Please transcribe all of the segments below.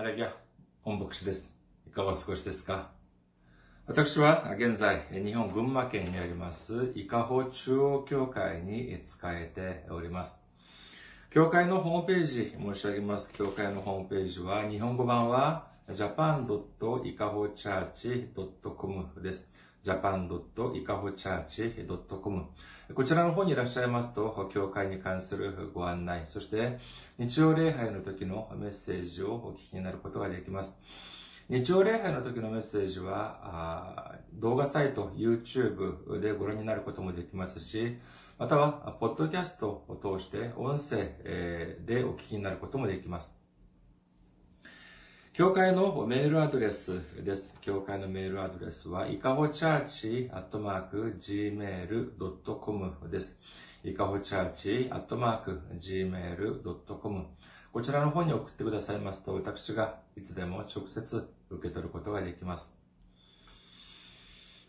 ハレリア、本牧師です。いかがお過ごしですか？私は現在、日本群馬県にあります、伊香保中央教会に使えております。教会のホームページ申し上げます。教会のホームページは、日本語版は japan.ikahochurch.com です。japan.ikahochurch.com こちらの方にいらっしゃいますと、教会に関するご案内、そして日曜礼拝の時のメッセージをお聞きになることができます。日曜礼拝の時のメッセージは、動画サイト、YouTube でご覧になることもできますし、または、ポッドキャストを通して音声でお聞きになることもできます。教会のメールアドレスです。教会のメールアドレスは、いかほチャーチアットマーク gmail.com です。いかほチャーチアットマーク gmail.com こちらの方に送ってくださいますと、私がいつでも直接受け取ることができます。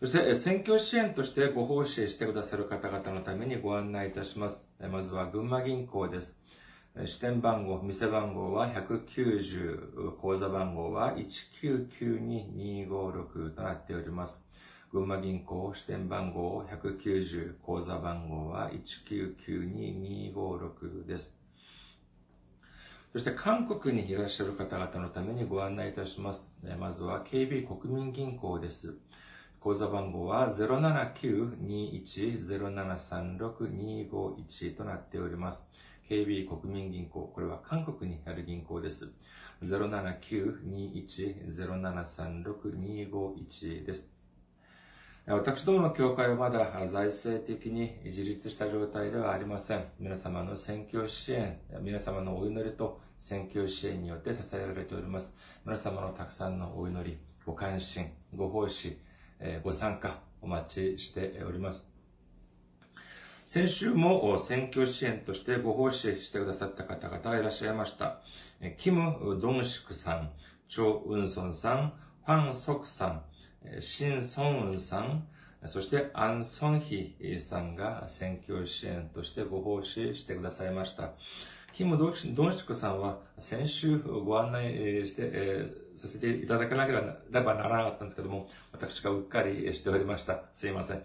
そして、選挙支援としてご奉仕してくださる方々のためにご案内いたします。まずは、群馬銀行です。支店番号、店番号は190、口座番号は1992256となっております。群馬銀行支店番号190、口座番号は1992256です。そして韓国にいらっしゃる方々のためにご案内いたします。まずは KB 国民銀行です。口座番号は079-21-0736-251となっております。KB 国民銀行、これは韓国にある銀行です。079-21-0736-251です。私どもの教会はまだ財政的に自立した状態ではありません。皆様の選挙支援、皆様のお祈りと選挙支援によって支えられております。皆様のたくさんのお祈り、ご関心、ご奉仕、ご参加お待ちしております。先週も選挙支援としてご奉仕してくださった方々がいらっしゃいました。キム・ドンシクさん、チョ・ウンソンさん、ファン・ソクさん、シン・ソンウンさん、そしてアン・ソンヒさんが選挙支援としてご奉仕してくださいました。キム・ドンシクさんは先週ご案内して、えー、させていただかなければならなかったんですけども、私がうっかりしておりました。すいません。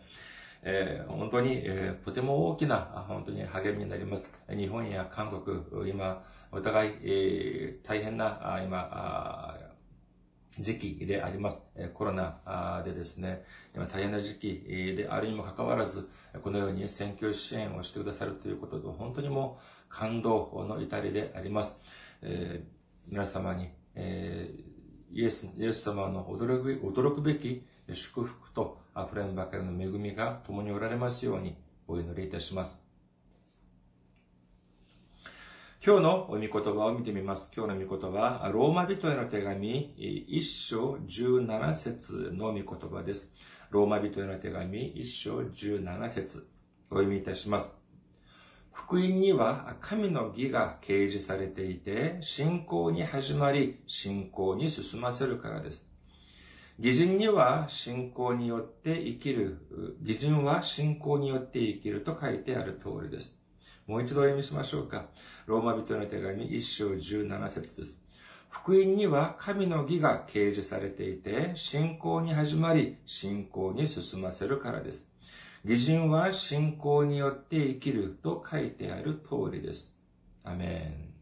えー、本当に、えー、とても大きな、本当に励みになります。日本や韓国、今、お互い、えー、大変な、今、時期であります。コロナでですね、今大変な時期であるにもかかわらず、このように選挙支援をしてくださるということで、本当にもう感動の至りであります。えー、皆様に、えー、イエス、イエス様の驚く驚くべき祝福溢れんばかりの恵みが共におられますようにお祈りいたします。今日の御言葉を見てみます。今日の御言葉は、ローマ人への手紙、一章十七節の御言葉です。ローマ人への手紙、一章十七節お読みいたします。福音には神の義が掲示されていて、信仰に始まり、信仰に進ませるからです。義人には信仰によって生きる、義人は信仰によって生きると書いてある通りです。もう一度お読みしましょうか。ローマ人の手紙一章十七節です。福音には神の義が掲示されていて、信仰に始まり、信仰に進ませるからです。義人は信仰によって生きると書いてある通りです。アメン。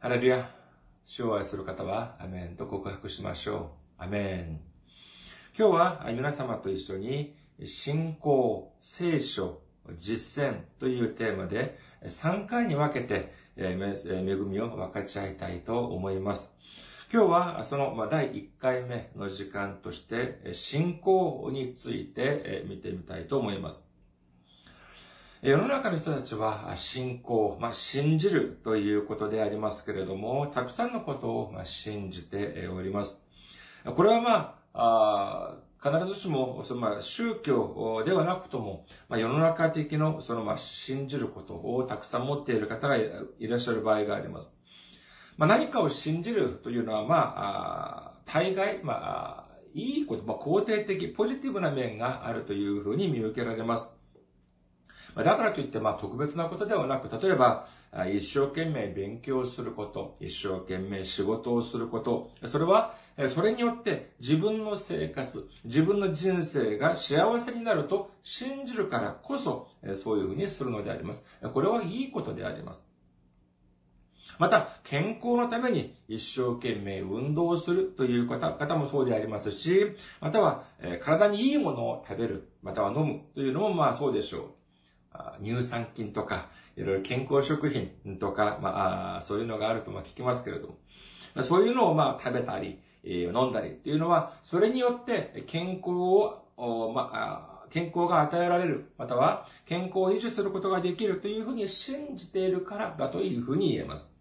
ハレルヤ。主を愛する方は、アメンと告白しましょう。アメン。今日は皆様と一緒に、信仰、聖書、実践というテーマで3回に分けて恵みを分かち合いたいと思います。今日はその第1回目の時間として信仰について見てみたいと思います。世の中の人たちは信仰、まあ、信じるということでありますけれども、たくさんのことを信じております。これはまあ、必ずしも、そのまあ宗教ではなくとも、まあ、世の中的のそのまあ信じることをたくさん持っている方がいらっしゃる場合があります。まあ、何かを信じるというのは、まあ、大概、まあ、いいこと、まあ、肯定的、ポジティブな面があるというふうに見受けられます。だからといって、まあ、特別なことではなく、例えば、一生懸命勉強すること、一生懸命仕事をすること、それは、それによって自分の生活、自分の人生が幸せになると信じるからこそ、そういうふうにするのであります。これはいいことであります。また、健康のために一生懸命運動するという方方もそうでありますし、または、体にいいものを食べる、または飲むというのもまあそうでしょう。乳酸菌とか、いろいろ健康食品とか、まあ、そういうのがあるとま聞きますけれども、そういうのをまあ食べたり、飲んだりっていうのは、それによって健康を、まあ、健康が与えられる、または健康を維持することができるというふうに信じているからだというふうに言えます。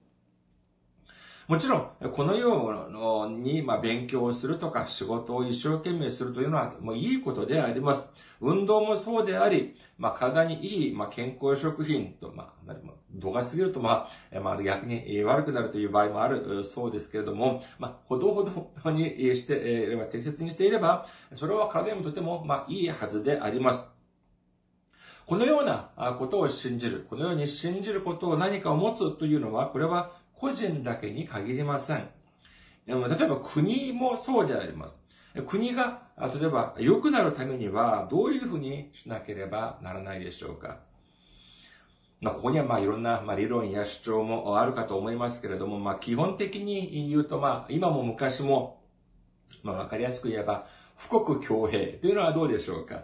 もちろん、このように、まあ、勉強をするとか、仕事を一生懸命するというのは、もういいことであります。運動もそうであり、まあ、体にいい、まあ、健康食品と、まあ、度が過ぎると、まあ、まあ、逆に悪くなるという場合もあるそうですけれども、まあ、ほどほどにして、えー、適切にしていれば、それは体にもとても、まあ、いいはずであります。このようなことを信じる、このように信じることを何かを持つというのは、これは個人だけに限りません。例えば国もそうであります。国が、例えば良くなるためにはどういうふうにしなければならないでしょうか。まあ、ここにはまあいろんなまあ理論や主張もあるかと思いますけれども、まあ基本的に言うとまあ今も昔も、まあわかりやすく言えば、富国強兵というのはどうでしょうか。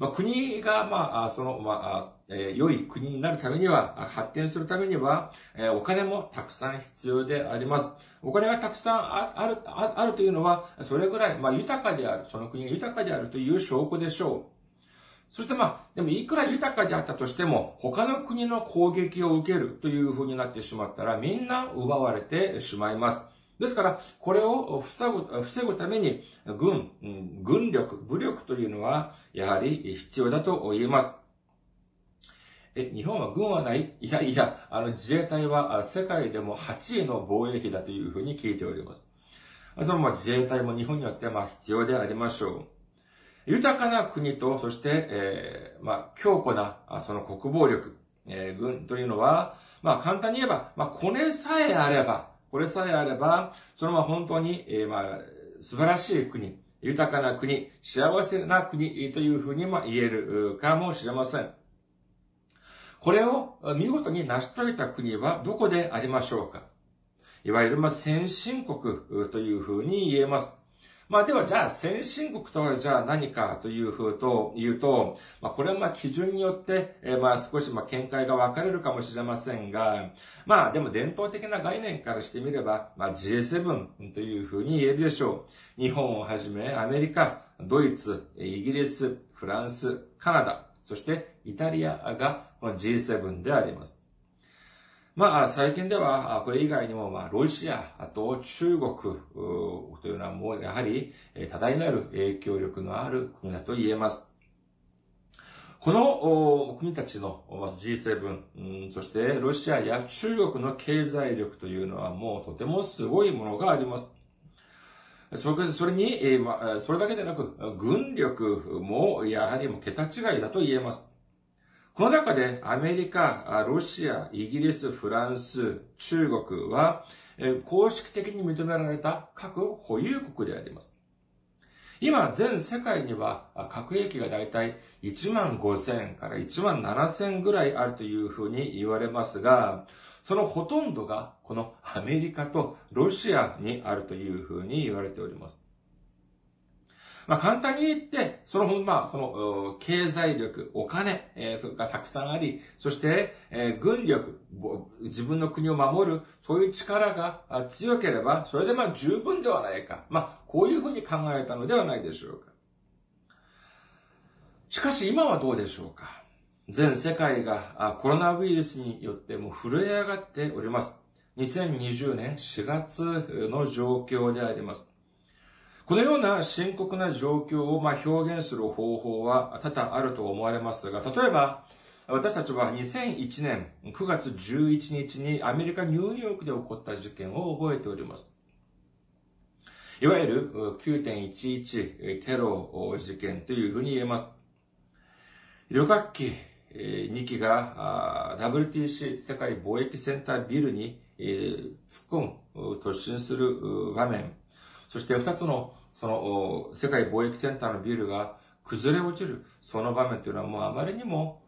まあ、国が、まあ、その、まあ、えー、良い国になるためには、発展するためには、えー、お金もたくさん必要であります。お金がたくさんある、あるというのは、それぐらい、まあ、豊かである、その国が豊かであるという証拠でしょう。そしてまあ、でもいくら豊かであったとしても、他の国の攻撃を受けるという風になってしまったら、みんな奪われてしまいます。ですから、これを防ぐ、防ぐために、軍、軍力、武力というのは、やはり必要だと言えます。え、日本は軍はない？いやいや、あの自衛隊は世界でも8位の防衛費だというふうに聞いております。そのまあ自衛隊も日本によってはまあ必要でありましょう。豊かな国と、そして、えー、まあ、強固な、その国防力、えー、軍というのは、まあ、簡単に言えば、まあ、これさえあれば、これさえあれば、そのまま本当に、えー、まあ、素晴らしい国、豊かな国、幸せな国というふうにも言えるかもしれません。これを見事に成し遂げた国はどこでありましょうか？いわゆる、ま先進国というふうに言えます。まあではじゃあ先進国とはじゃあ何かというふうと言うと、まあこれはまあ基準によって、えまあ少しまあ見解が分かれるかもしれませんが、まあでも伝統的な概念からしてみれば、まあ G7 というふうに言えるでしょう。日本をはじめアメリカ、ドイツ、イギリス、フランス、カナダ、そしてイタリアがこの G7 であります。まあ、最近では、これ以外にも、まあ、ロシア、あと中国というのはもうやはり多大なる影響力のある国だと言えます。この国たちの G7、そしてロシアや中国の経済力というのはもうとてもすごいものがあります。それそれに、それだけでなく、軍力もやはりも桁違いだと言えます。この中でアメリカ、ロシア、イギリス、フランス、中国は、公式的に認められた核保有国であります。今、全世界には核兵器がだいたい1万5千から1万7千ぐらいあるというふうに言われますが、そのほとんどがこのアメリカとロシアにあるというふうに言われております。まあ、簡単に言って、その、まあ、その、経済力、お金、えー、がたくさんあり、そして、えー、軍力、自分の国を守る、そういう力が強ければ、それでまあ十分ではないか。まあ、こういうふうに考えたのではないでしょうか。しかし今はどうでしょうか。全世界がコロナウイルスによっても震え上がっております。2020年4月の状況であります。このような深刻な状況をま表現する方法は多々あると思われますが、例えば、私たちは2001年9月11日にアメリカ・ニューヨークで起こった事件を覚えております。いわゆる9.11テロ事件というふうに言えます。旅客機2機が WTC 世界貿易センタービルに突っ込む、突進する場面、そして2つのその世界貿易センターのビルが崩れ落ちる、その場面というのはもうあまりにも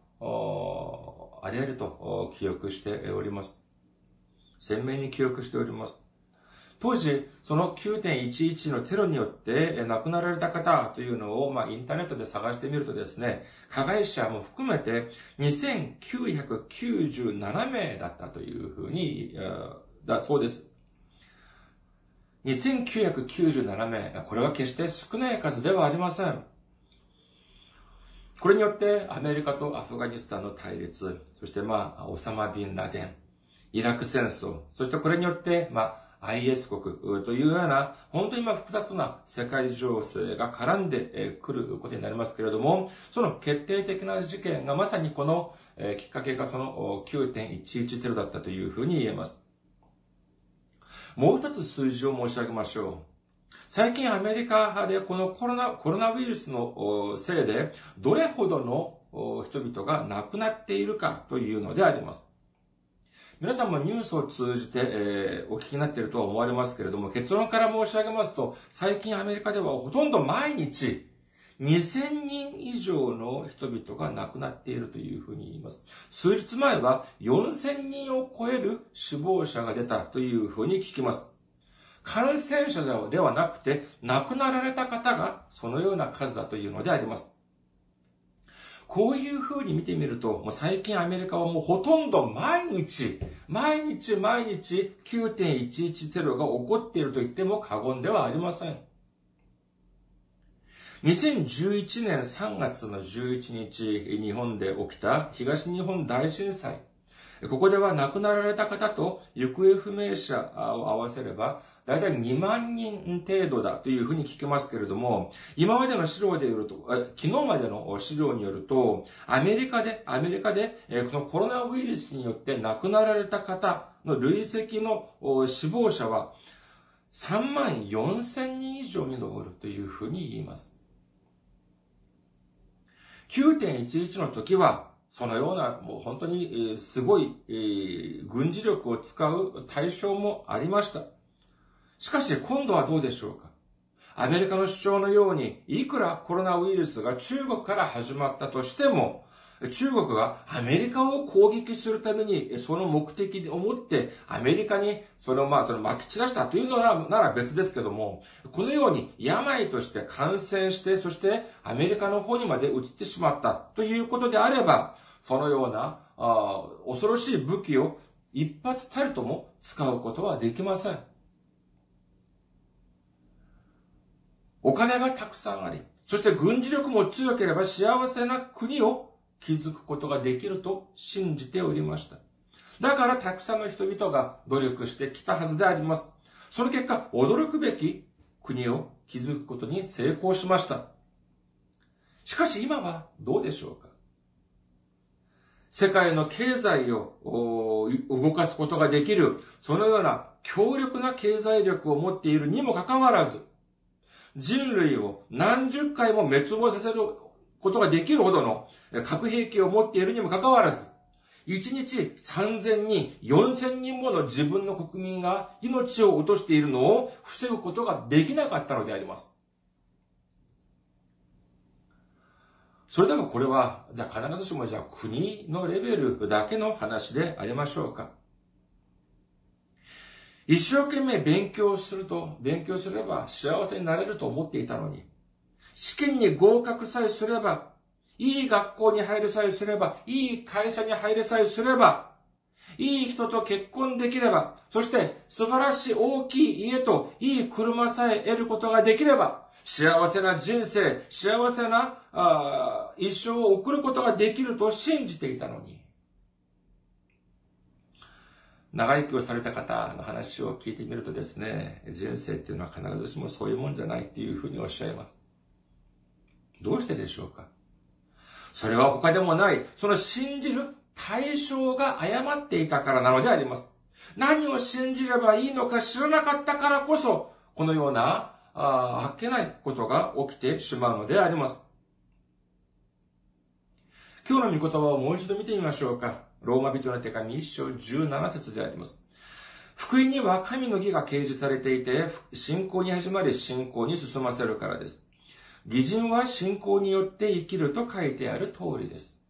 あり得ると記憶しております。鮮明に記憶しております。当時、その9.11のテロによって亡くなられた方というのを、まあ、インターネットで探してみるとですね、加害者も含めて2997名だったというふうに、だそうです。2997名。これは決して少ない数ではありません。これによってアメリカとアフガニスタンの対立、そしてまあ、オサマ・ビン・ラデン、イラク戦争、そしてこれによって、まあ、IS 国というような、本当に今複雑な世界情勢が絡んでくることになりますけれども、その決定的な事件がまさにこのきっかけがその9.11テロだったというふうに言えます。もう一つ数字を申し上げましょう。最近アメリカでこのコロナ、コロナウイルスのせいで、どれほどの人々が亡くなっているかというのであります。皆さんもニュースを通じて、えー、お聞きになっているとは思われますけれども、結論から申し上げますと、最近アメリカではほとんど毎日、2000人以上の人々が亡くなっているというふうに言います。数日前は4000人を超える死亡者が出たというふうに聞きます。感染者ではなくて、亡くなられた方がそのような数だというのであります。こういう風に見てみると、もう最近アメリカはもうほとんど毎日、毎日毎日9.11テロが起こっていると言っても過言ではありません。2011年3月の11日、日本で起きた東日本大震災。ここでは亡くなられた方と行方不明者を合わせれば、だいたい2万人程度だというふうに聞きますけれども、今までの資料でよると、昨日までの資料によると、アメリカで、アメリカで、このコロナウイルスによって亡くなられた方の累積の死亡者は、3万4千人以上に上るというふうに言います。9.11の時は、そのような、もう本当にすごい、軍事力を使う対象もありました。しかし今度はどうでしょうかアメリカの主張のように、いくらコロナウイルスが中国から始まったとしても、中国がアメリカを攻撃するために、その目的を持って、アメリカに、その、まあ、その、撒き散らしたというのなら別ですけども、このように病として感染して、そしてアメリカの方にまで移ってしまったということであれば、そのような、あ恐ろしい武器を一発たりとも使うことはできません。お金がたくさんあり、そして軍事力も強ければ幸せな国を築くことができると信じておりました。だからたくさんの人々が努力してきたはずであります。その結果、驚くべき国を築くことに成功しました。しかし今はどうでしょうか？世界の経済を動かすことができる、そのような強力な経済力を持っているにもかかわらず、人類を何十回も滅亡させることができるほどの核兵器を持っているにもかかわらず、1日3000人、4000人もの自分の国民が命を落としているのを防ぐことができなかったのであります。それではこれは、じゃあ必ずしもじゃあ国のレベルだけの話でありましょうか。一生懸命勉強すると、勉強すれば幸せになれると思っていたのに、試験に合格さえすれば、いい学校に入るさえすれば、いい会社に入るさえすれば、いい人と結婚できれば、そして素晴らしい大きい家といい車さえ得ることができれば、幸せな人生、幸せなあ一生を送ることができると信じていたのに、長生きをされた方の話を聞いてみるとですね、人生っていうのは必ずしもそういうもんじゃないっていうふうにおっしゃいます。どうしてでしょうか？それは他でもない、その信じる対象が誤っていたからなのであります。何を信じればいいのか知らなかったからこそ、このようなああっけないことが起きてしまうのであります。今日の御言葉をもう一度見てみましょうか。ローマ人の手紙一章17節であります。福音には神の義が掲示されていて、信仰に始まり信仰に進ませるからです。義人は信仰によって生きると書いてある通りです。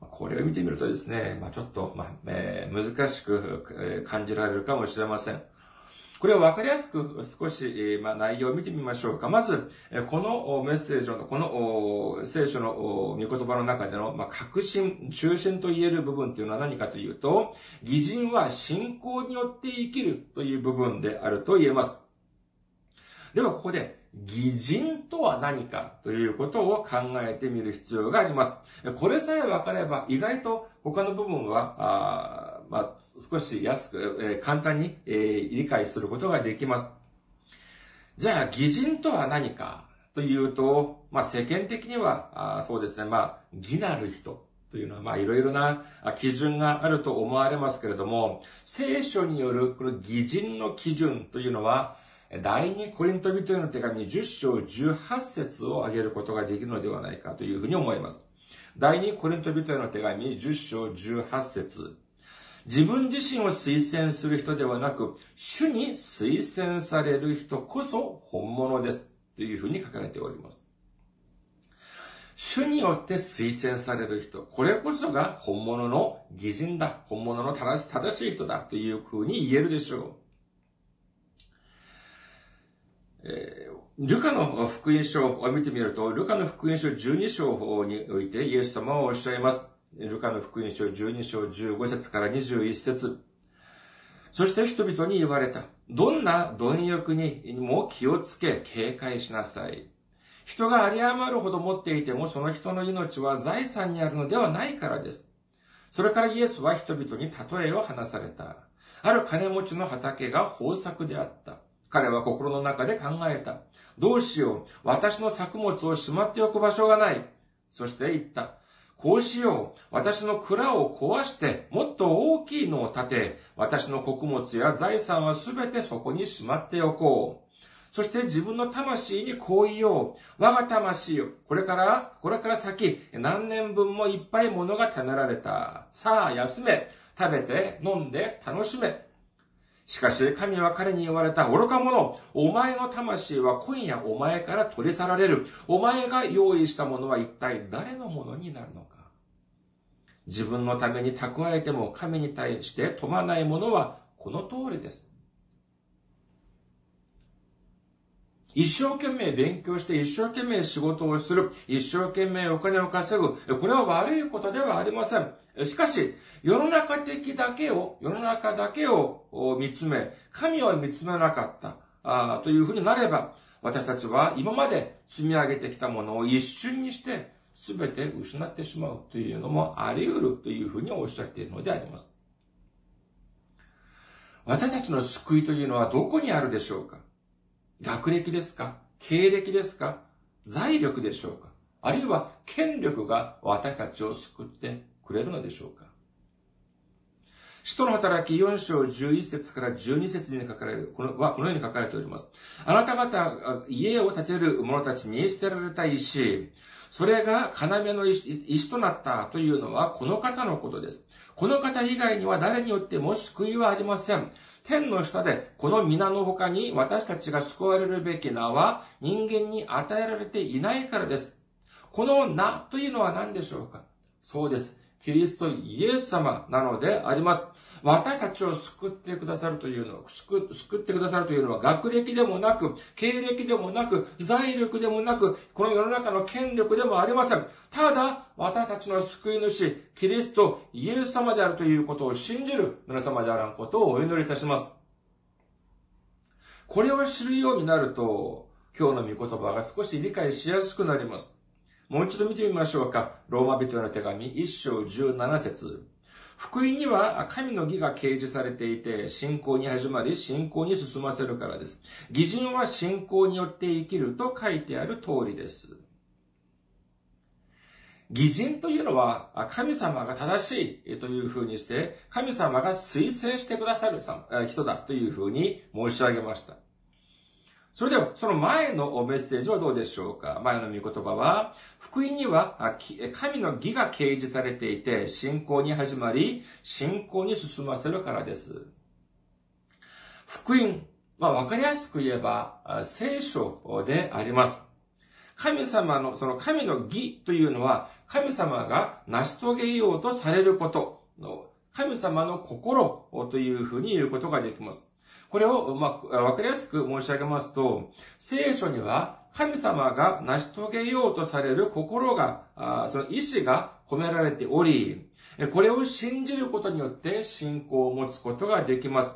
これを見てみるとですね、まあ、ちょっと、まあえー、難しく感じられるかもしれません。これを分かりやすく少し、まあ、内容を見てみましょうか。まず、このメッセージの、この聖書の御言葉の中での、まあ、核心、中心と言える部分というのは何かというと、義人は信仰によって生きるという部分であると言えます。では、ここで、偽人とは何かということを考えてみる必要があります。これさえ分かれば、意外と他の部分は、あまあ、少し安く、えー、簡単に、えー、理解することができます。じゃあ、偽人とは何かというと、まあ、世間的には、あそうですね、まあ、義なる人というのは、まあ、いろいろな基準があると思われますけれども、聖書によるこの偽人の基準というのは、第二コリント人への手紙10章18節を挙げることができるのではないかというふうに思います。第二コリント人への手紙10章18節自分自身を推薦する人ではなく、主に推薦される人こそ本物です。というふうに書かれております。主によって推薦される人、これこそが本物の義人だ、本物の正しい人だというふうに言えるでしょう。えー、ルカの福音書を見てみると、ルカの福音書12章においてイエス様はおっしゃいます。ルカの福音書12章15節から21節そして人々に言われた。どんな貪欲にも気をつけ警戒しなさい。人が有り余るほど持っていてもその人の命は財産にあるのではないからです。それからイエスは人々に例えを話された。ある金持ちの畑が豊作であった。彼は心の中で考えた。どうしよう。私の作物をしまっておく場所がない。そして言った。こうしよう。私の蔵を壊して、もっと大きいのを建て、私の穀物や財産はすべてそこにしまっておこう。そして自分の魂にこう言おう。我が魂よ。これから、これから先、何年分もいっぱい物が貯められた。さあ、休め。食べて、飲んで、楽しめ。しかし神は彼に言われた愚か者、お前の魂は今夜お前から取り去られる。お前が用意したものは一体誰のものになるのか。自分のために蓄えても神に対して富まないものはこの通りです。一生懸命勉強して一生懸命仕事をする。一生懸命お金を稼ぐ。これは悪いことではありません。しかし、世の中的だけを、世の中だけを見つめ、神を見つめなかったあというふうになれば、私たちは今まで積み上げてきたものを一瞬にして全て失ってしまうというのもあり得るというふうにおっしゃっているのであります。私たちの救いというのはどこにあるでしょうか？学歴ですか？経歴ですか？財力でしょうか？あるいは権力が私たちを救ってくれるのでしょうか？使徒の働き4章11節から12節に書かれる、このはこのように書かれております。あなた方、家を建てる者たちに捨てられた石、それが要の石となったというのはこの方のことです。この方以外には誰によっても救いはありません。天の下でこの皆の他に私たちが救われるべき名は人間に与えられていないからです。この名というのは何でしょうか？そうです。キリストイエス様なのであります。私たちを救ってくださるというのは、救ってくださるというのは、学歴でもなく、経歴でもなく、財力でもなく、この世の中の権力でもありません。ただ、私たちの救い主、キリスト、イエス様であるということを信じる皆様であらんことをお祈りいたします。これを知るようになると、今日の御言葉が少し理解しやすくなります。もう一度見てみましょうか。ローマ人の手紙1章17節福音には神の義が掲示されていて、信仰に始まり、信仰に進ませるからです。義人は信仰によって生きると書いてある通りです。義人というのは、神様が正しいというふうにして、神様が推薦してくださる人だというふうに申し上げました。それでは、その前のメッセージはどうでしょうか？前の御言葉は、福音には神の義が掲示されていて、信仰に始まり、信仰に進ませるからです。福音、まあ、わかりやすく言えば、聖書であります。神様の、その神の義というのは、神様が成し遂げようとされることの、神様の心というふうに言うことができます。これを、まあ、わかりやすく申し上げますと、聖書には神様が成し遂げようとされる心が、その意志が込められており、これを信じることによって信仰を持つことができます。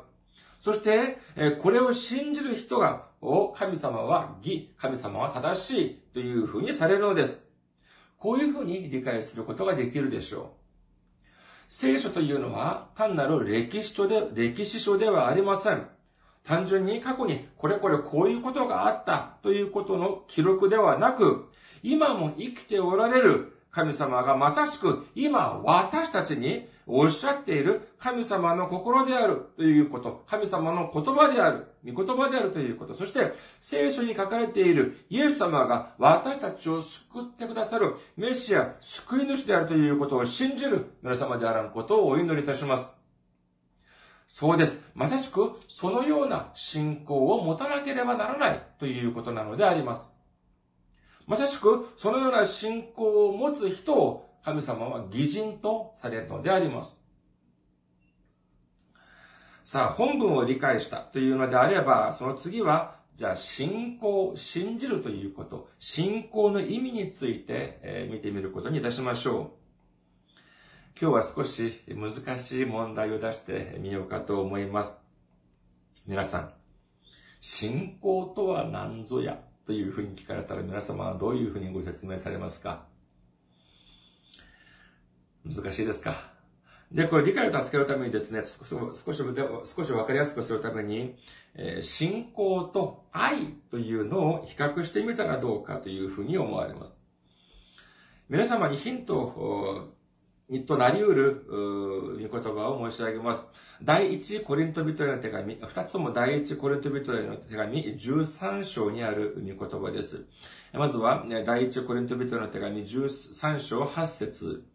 そして、これを信じる人が、を神様は義、神様は正しいというふうにされるのです。こういうふうに理解することができるでしょう。聖書というのは単なる歴史書で、歴史書ではありません。単純に過去にこれこれこういうことがあったということの記録ではなく、今も生きておられる神様がまさしく今私たちにおっしゃっている神様の心であるということ、神様の言葉である、御言葉であるということ、そして聖書に書かれているイエス様が私たちを救ってくださるメシア、救い主であるということを信じる皆様であらんことをお祈りいたします。そうです。まさしく、そのような信仰を持たなければならないということなのであります。まさしく、そのような信仰を持つ人を神様は義人とされるのであります。さあ、本文を理解したというのであれば、その次は、じゃあ、信仰、信じるということ、信仰の意味について、え見てみることにいたしましょう。今日は少し難しい問題を出してみようかと思います。皆さん、信仰とは何ぞやというふうに聞かれたら皆様はどういうふうにご説明されますか？難しいですか？で、これ理解を助けるためにですね、少し、少し、少しわかりやすくするために、えー、信仰と愛というのを比較してみたらどうかというふうに思われます。皆様にヒントをにとなり得る、御言葉を申し上げます。第一コリント人への手紙、二つとも第一コリント人への手紙、13章にある御言葉です。まずは、第一コリント人への手紙、13章8節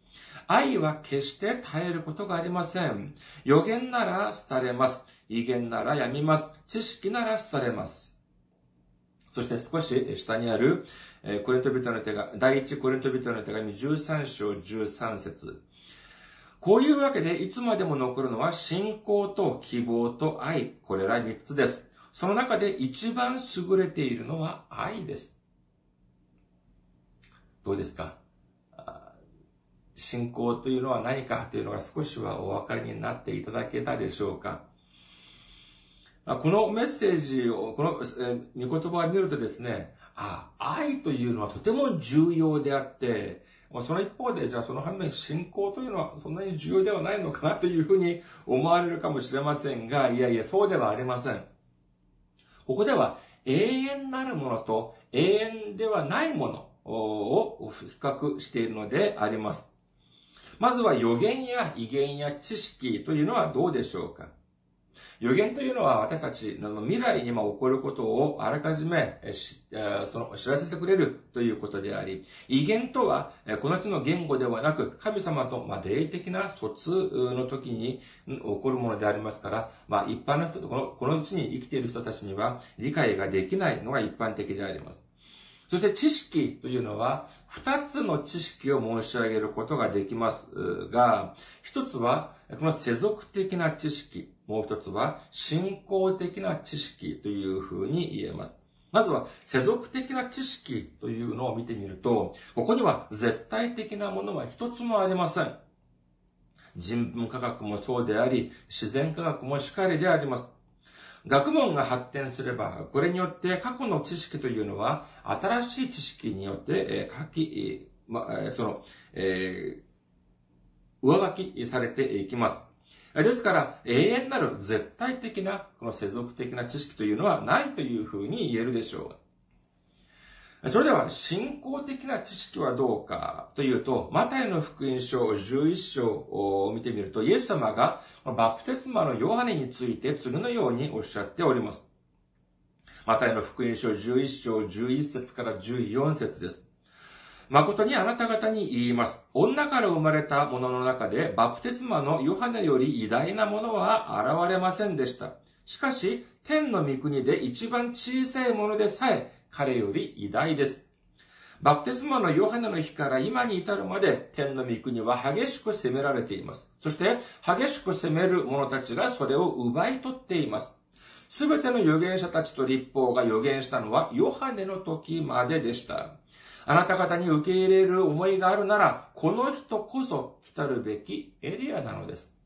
愛は決して絶えることがありません。予言なら廃れます。威厳ならやみます。知識なら廃れます。そして少し下にある、コリント人の手紙、第一コリント人の手紙13章13節こういうわけで、いつまでも残るのは信仰と希望と愛。これら三つです。その中で一番優れているのは愛です。どうですか？信仰というのは何かというのが少しはお分かりになっていただけたでしょうか？このメッセージを、このえ御言葉を見るとですね、あ、愛というのはとても重要であって、その一方で、じゃあその反面、信仰というのはそんなに重要ではないのかなというふうに思われるかもしれませんが、いやいや、そうではありません。ここでは、永遠なるものと永遠ではないものを比較しているのであります。まずは予言や威厳や知識というのはどうでしょうか予言というのは私たちの未来にも起こることをあらかじめその知らせてくれるということであり、威厳とはこの地の言語ではなく神様と霊的な疎通の時に起こるものでありますから、まあ一般の人とこの地に生きている人たちには理解ができないのが一般的であります。そして知識というのは、二つの知識を申し上げることができますが、一つは、この世俗的な知識。もう一つは、信仰的な知識というふうに言えます。まずは、世俗的な知識というのを見てみると、ここには絶対的なものは一つもありません。人文科学もそうであり、自然科学もしかりであります。学問が発展すれば、これによって過去の知識というのは、新しい知識によって、え書き、ま、その、えー、上書きされていきます。ですから、永遠なる絶対的な、この世俗的な知識というのはないというふうに言えるでしょう。それでは、信仰的な知識はどうかというと、マタイの福音書11章を見てみると、イエス様がバプテスマのヨハネについて次のようにおっしゃっております。マタイの福音書11章11節から14節です。誠にあなた方に言います。女から生まれた者の中で、バプテスマのヨハネより偉大なものは現れませんでした。しかし、天の御国で一番小さいものでさえ、彼より偉大です。バプテスマのヨハネの日から今に至るまで、天の御国は激しく責められています。そして、激しく責める者たちがそれを奪い取っています。すべての預言者たちと立法が預言したのは、ヨハネの時まででした。あなた方に受け入れる思いがあるなら、この人こそ来たるべきエリアなのです。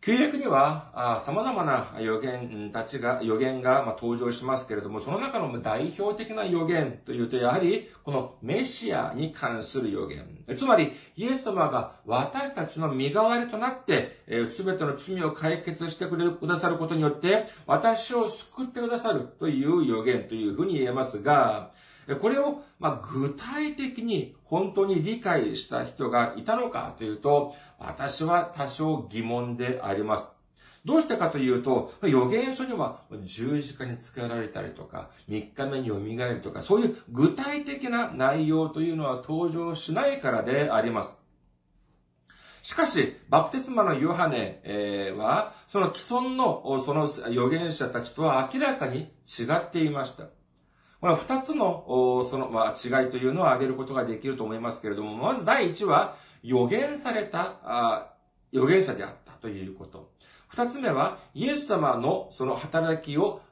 旧約には、様々な予言たちが、予言が、ま登場しますけれども、その中の代表的な予言というと、やはり、このメシアに関する予言。つまり、イエス様が私たちの身代わりとなって、すべての罪を解決してくれくださることによって、私を救ってくださるという予言というふうに言えますが、これを、ま具体的に本当に理解した人がいたのかというと、私は多少疑問であります。どうしてかというと、予言書には十字架につけられたりとか、3日目に蘇るとか、そういう具体的な内容というのは登場しないからであります。しかし、バプテスマのヨハネは、その既存のその預言者たちとは明らかに違っていました。これは二つの、その、まあ、違いというのを挙げることができると思いますけれども、まず第一は、予言された、あ預言者であったということ。二つ目は、イエス様のその働きを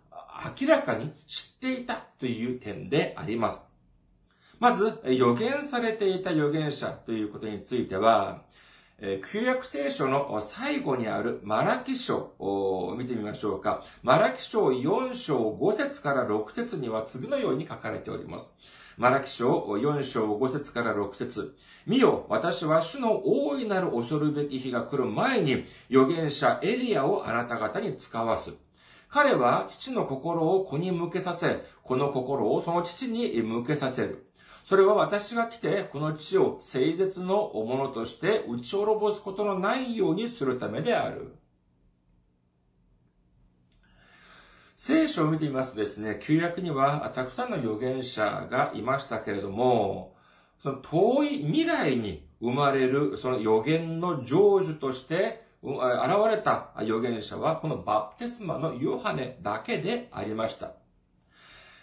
明らかに知っていたという点であります。まず、予言されていた預言者ということについては、旧約聖書の最後にあるマラキ書を見てみましょうか。マラキ書4章5節から6節には次のように書かれております。マラキ書4章5節から6節見よ、私は主の大いなる恐るべき日が来る前に、預言者エリアをあなた方に使わす。彼は父の心を子に向けさせ、この心をその父に向けさせる。それは私が来て、この地を聖絶のものとして打ち滅ぼすことのないようにするためである。聖書を見てみますとですね、旧約にはたくさんの預言者がいましたけれども、その遠い未来に生まれるその預言の成就として現れた預言者はこのバプテスマのヨハネだけでありました。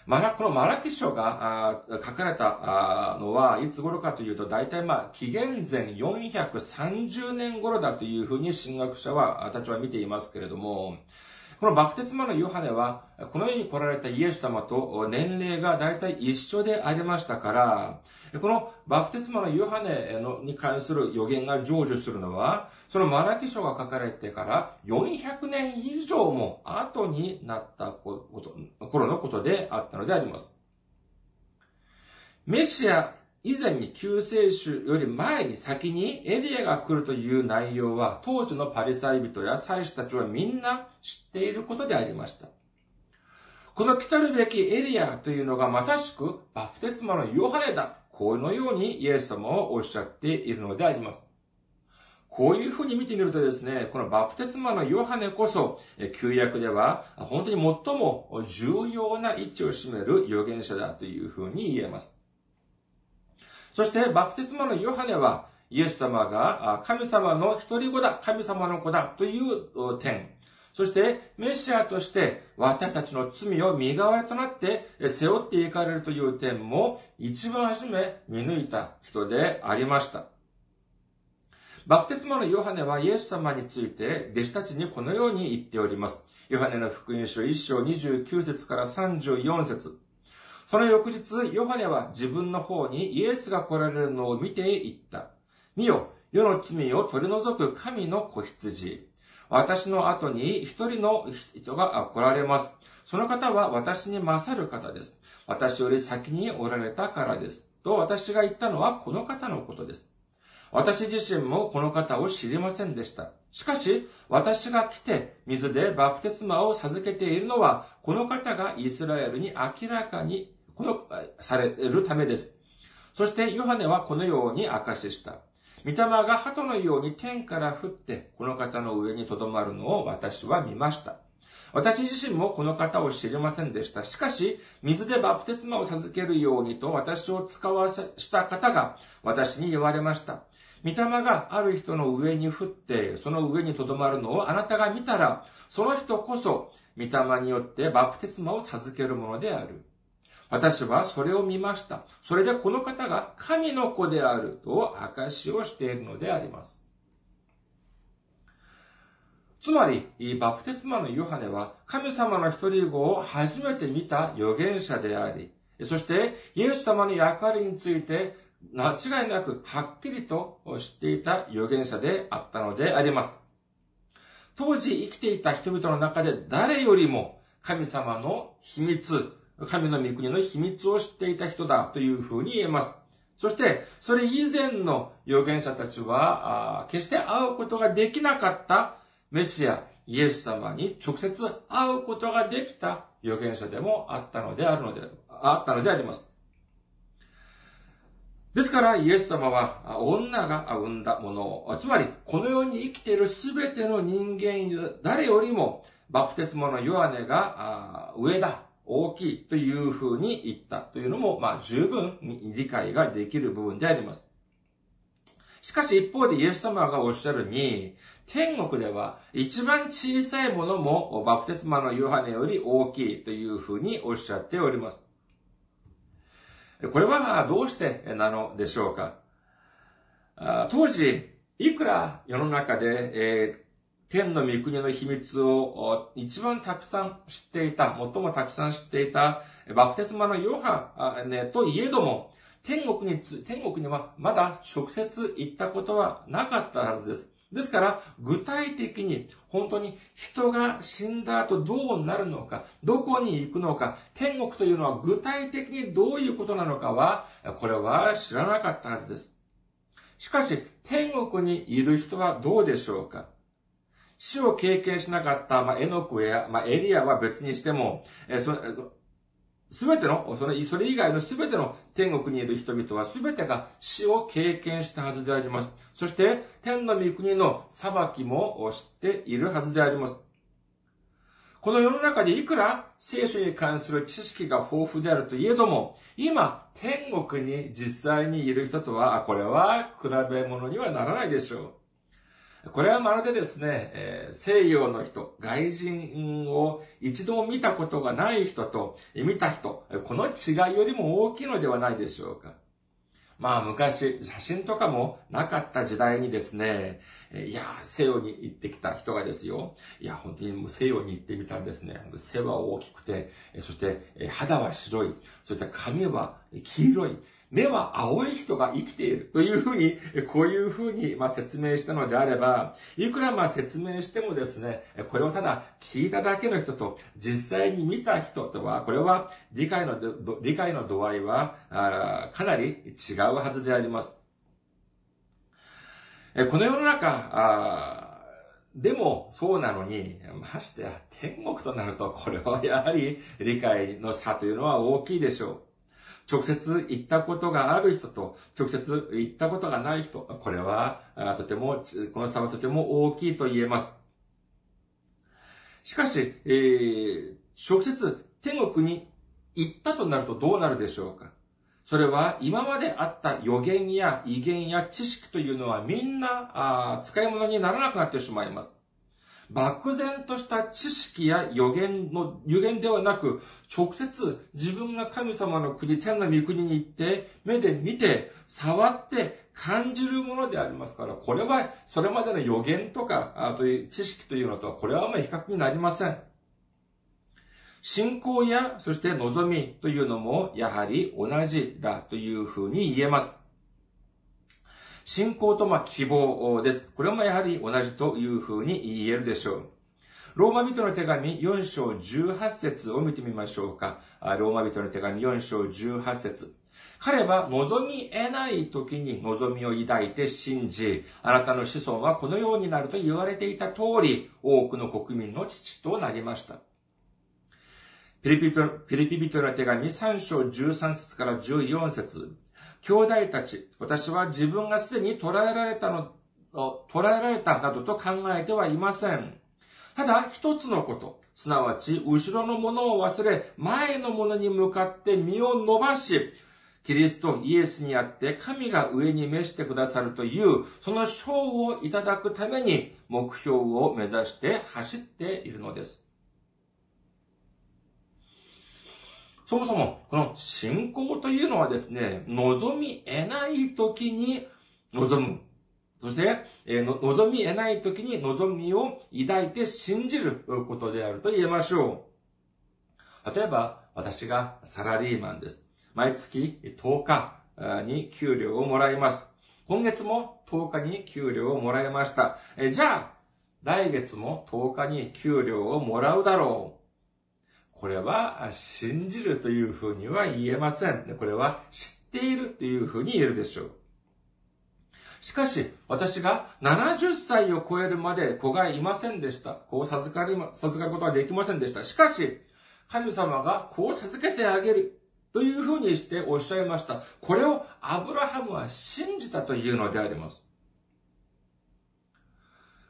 マラ、このマラキ書が書かれたのはいつ頃かというと、大体まあ、紀元前430年頃だというふうに進学者は、たちは見ていますけれども、このバプテスマのヨハネは、この世に来られたイエス様と年齢が大体一緒でありましたから、このバプテスマのヨハネのに関する予言が成就するのは、そのマラキ書が書かれてから400年以上も後になった頃のことであったのであります。メシア以前に救世主より前に先にエリアが来るという内容は当時のパリサイ人や祭司たちはみんな知っていることでありました。この来たるべきエリアというのがまさしくバプテスマのヨハネだこのようにイエス様はおっしゃっているのであります。こういうふうに見てみるとですね、このバプテスマのヨハネこそ、旧約では本当に最も重要な位置を占める預言者だというふうに言えます。そして、バプテスマのヨハネは、イエス様が神様の一人子だ、神様の子だという点、そして、メシアとして私たちの罪を身代わりとなって背負っていかれるという点も一番初め見抜いた人でありました。バプテスマのヨハネはイエス様について弟子たちにこのように言っております。ヨハネの福音書1章29節から34節その翌日、ヨハネは自分の方にイエスが来られるのを見て言った。見よ、世の罪を取り除く神の子羊。私の後に一人の人が来られます。その方は私に勝る方です。私より先におられたからです。と私が言ったのはこの方のことです。私自身もこの方を知りませんでした。しかし、私が来て水でバプテスマを授けているのは、この方がイスラエルに明らかに、この、されるためです。そして、ヨハネはこのように証しした。御霊が鳩のように天から降って、この方の上に留まるのを私は見ました。私自身もこの方を知りませんでした。しかし、水でバプテスマを授けるようにと私を使わせした方が私に言われました。御霊がある人の上に降って、その上に留まるのをあなたが見たら、その人こそ、御霊によってバプテスマを授けるものである。私はそれを見ました。それでこの方が神の子であると証しをしているのであります。つまり、バプテスマのヨハネは神様の一人子を初めて見た預言者であり、そしてイエス様の役割について間違いなくはっきりと知っていた預言者であったのであります。当時生きていた人々の中で誰よりも神様の秘密、神の御国の秘密を知っていた人だというふうに言えます。そして、それ以前の預言者たちは、決して会うことができなかったメシア、イエス様に直接会うことができた預言者でもあったのであるので、あったのであります。ですから、イエス様は、女が生んだものを、つまり、この世に生きているすべての人間、誰よりも、バプテスマのヨハネが上だ、大きいというふうに言ったというのも、まあ、十分理解ができる部分であります。しかし一方でイエス様がおっしゃるに、天国では一番小さいものもバプテスマのヨハネより大きいというふうにおっしゃっております。これはどうしてなのでしょうか？当時、いくら世の中で、え天の御国の秘密を一番たくさん知っていた、最もたくさん知っていた、バプテスマのヨハネといえども、天国に天国にはまだ直接行ったことはなかったはずです。ですから、具体的に本当に人が死んだ後どうなるのか、どこに行くのか、天国というのは具体的にどういうことなのかは、これは知らなかったはずです。しかし、天国にいる人はどうでしょうか？死を経験しなかった、まあ、エノクや、まあ、エリアは別にしても、えそすべての、それ、それ以外のすべての天国にいる人々はすべてが死を経験したはずであります。そして、天の御国の裁きも知っているはずであります。この世の中でいくら聖書に関する知識が豊富であるといえども、今、天国に実際にいる人とは、これは比べ物にはならないでしょう。これはまるでですね、えー、西洋の人、外人を一度見たことがない人と見た人、この違いよりも大きいのではないでしょうか。まあ昔、写真とかもなかった時代にですね、いや、西洋に行ってきた人がですよ。いや、本当にもう西洋に行ってみたんですね。背は大きくて、そして肌は白い、そして髪は黄色い、目は青い人が生きているというふうに、こういうふうに、ま説明したのであれば、いくらま説明してもですね、これをただ聞いただけの人と実際に見た人とは、これは理解の、理解の度合いはかなり違うはずであります。この世の中、でも、そうなのに、ましてや、天国となると、これはやはり理解の差というのは大きいでしょう。直接行ったことがある人と、直接行ったことがない人、これは、とても、この差はとても大きいと言えます。しかし、えー、直接天国に行ったとなるとどうなるでしょうか？それは今まであった予言や威厳や知識というのはみんな使い物にならなくなってしまいます。漠然とした知識や予言の、予言ではなく、直接自分が神様の国、天の御国に行って、目で見て、触って、感じるものでありますから、これは、それまでの予言とか、あという知識というのとは、これはあまあ比較になりません。信仰や、そして望みというのも、やはり同じだというふうに言えます。信仰とま希望です。これもやはり同じというふうに言えるでしょう。ローマ人の手紙4章18節を見てみましょうか。ローマ人の手紙4章18節彼は望み得ない時に望みを抱いて信じ、あなたの子孫はこのようになると言われていた通り、多くの国民の父となりました。ピリピ人の手紙3章13節から14節兄弟たち、私は自分がすでに捉えられたの、捉えられたなどと考えてはいません。ただ、一つのこと。すなわち、後ろのものを忘れ、前のものに向かって身を伸ばし、キリストイエスにあって神が上に召してくださるという、その賞をいただくために目標を目指して走っているのです。そもそも、この信仰というのはですね、望み得ない時に望む。そして、えー、望み得ない時に望みを抱いて信じることであると言えましょう。例えば、私がサラリーマンです。毎月10日に給料をもらいます。今月も10日に給料をもらいました。えじゃあ、来月も10日に給料をもらうだろう。これは信じるというふうには言えません。これは知っているというふうに言えるでしょう。しかし、私が70歳を超えるまで子がいませんでした。子を授かり、授かることはできませんでした。しかし、神様が子を授けてあげる。というふうにしておっしゃいました。これをアブラハムは信じたというのであります。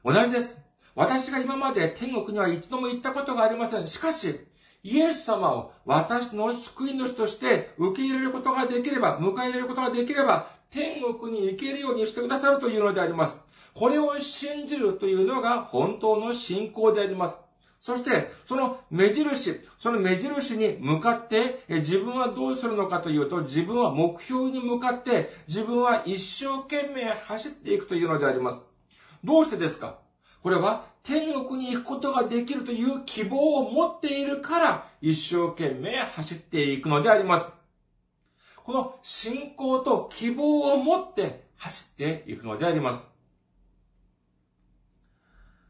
同じです。私が今まで天国には一度も行ったことがありません。しかし、イエス様を私の救い主として受け入れることができれば、迎え入れることができれば、天国に行けるようにしてくださるというのであります。これを信じるというのが本当の信仰であります。そして、その目印、その目印に向かって、自分はどうするのかというと、自分は目標に向かって、自分は一生懸命走っていくというのであります。どうしてですか？これは天国に行くことができるという希望を持っているから、一生懸命走っていくのであります。この信仰と希望を持って走っていくのであります。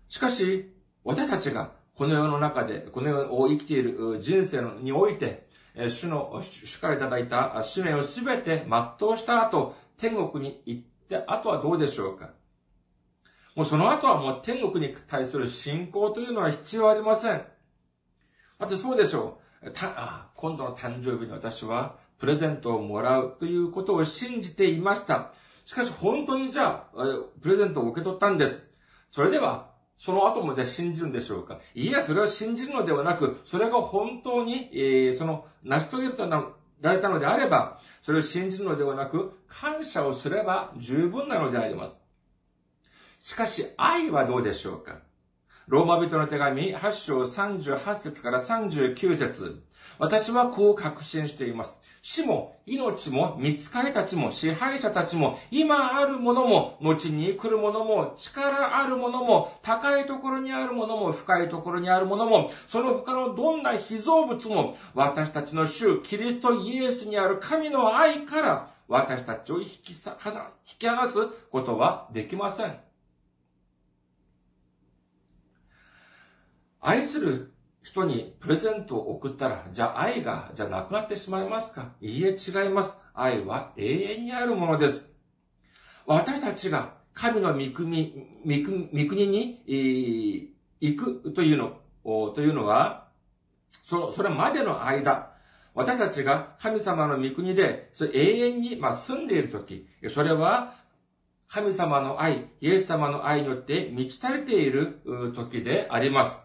しかし、私たちがこの世の中で、この世を生きている人生において、主の、主からいただいた使命をすべて全うした後、天国に行って、あとはどうでしょうか？もうその後はもう天国に対する信仰というのは必要ありません。あとそうでしょう。た今度の誕生日に私はプレゼントをもらうということを信じていました。しかし本当にじゃあ、プレゼントを受け取ったんです。それでは、その後もじゃあ信じるんでしょうかいや、それを信じるのではなく、それが本当に、えー、その、成し遂げるとなられたのであれば、それを信じるのではなく、感謝をすれば十分なのであります。しかし、愛はどうでしょうか？ローマ人の手紙8章38節から39節私はこう確信しています。死も命も見つかりたちも支配者たちも今あるものも後に来るものも力あるものも高いところにあるものも深いところにあるものもその他のどんな被造物も私たちの主キリストイエスにある神の愛から私たちを引きさ引き離すことはできません。愛する人にプレゼントを送ったら、じゃあ愛が、じゃなくなってしまいますか？いいえ、違います。愛は永遠にあるものです。私たちが神の御国、御国に、行くというの、というのは、そそれまでの間、私たちが神様の御国で、それ永遠に、ま、住んでいるとき、それは、神様の愛、イエス様の愛によって満ち足りている時であります。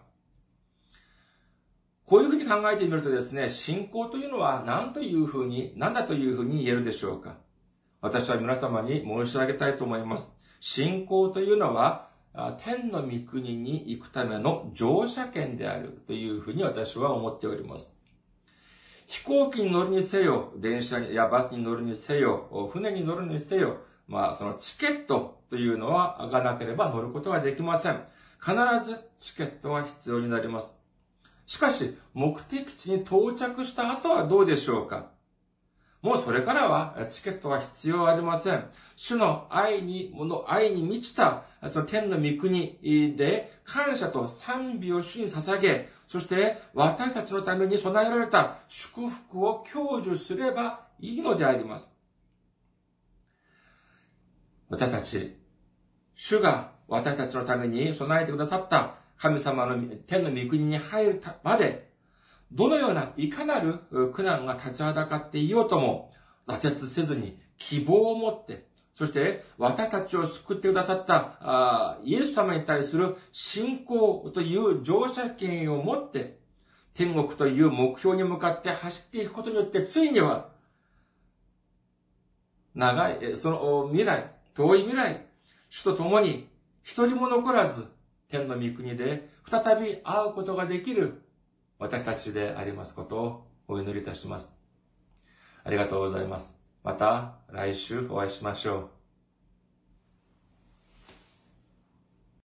こういうふうに考えてみるとですね、信仰というのは何というふうに、何だというふうに言えるでしょうか？私は皆様に申し上げたいと思います。信仰というのは、天の御国に行くための乗車券であるというふうに私は思っております。飛行機に乗るにせよ、電車やバスに乗るにせよ、船に乗るにせよ、まあ、そのチケットというのは、がなければ乗ることはできません。必ずチケットは必要になります。しかし、目的地に到着した後はどうでしょうか？もうそれからはチケットは必要ありません。主の愛に、もの愛に満ちた、その天の御国で感謝と賛美を主に捧げ、そして私たちのために備えられた祝福を享受すればいいのであります。私たち、主が私たちのために備えてくださった神様の天の御国に入るまで、どのようないかなる苦難が立ちはだかっていようとも、挫折せずに希望を持って、そして私たちを救ってくださったイエス様に対する信仰という乗車権を持って、天国という目標に向かって走っていくことによって、ついには、長い、その未来、遠い未来、主と共に一人も残らず、天の御国で再び会うことができる私たちでありますことをお祈りいたします。ありがとうございます。また来週お会いしましょう。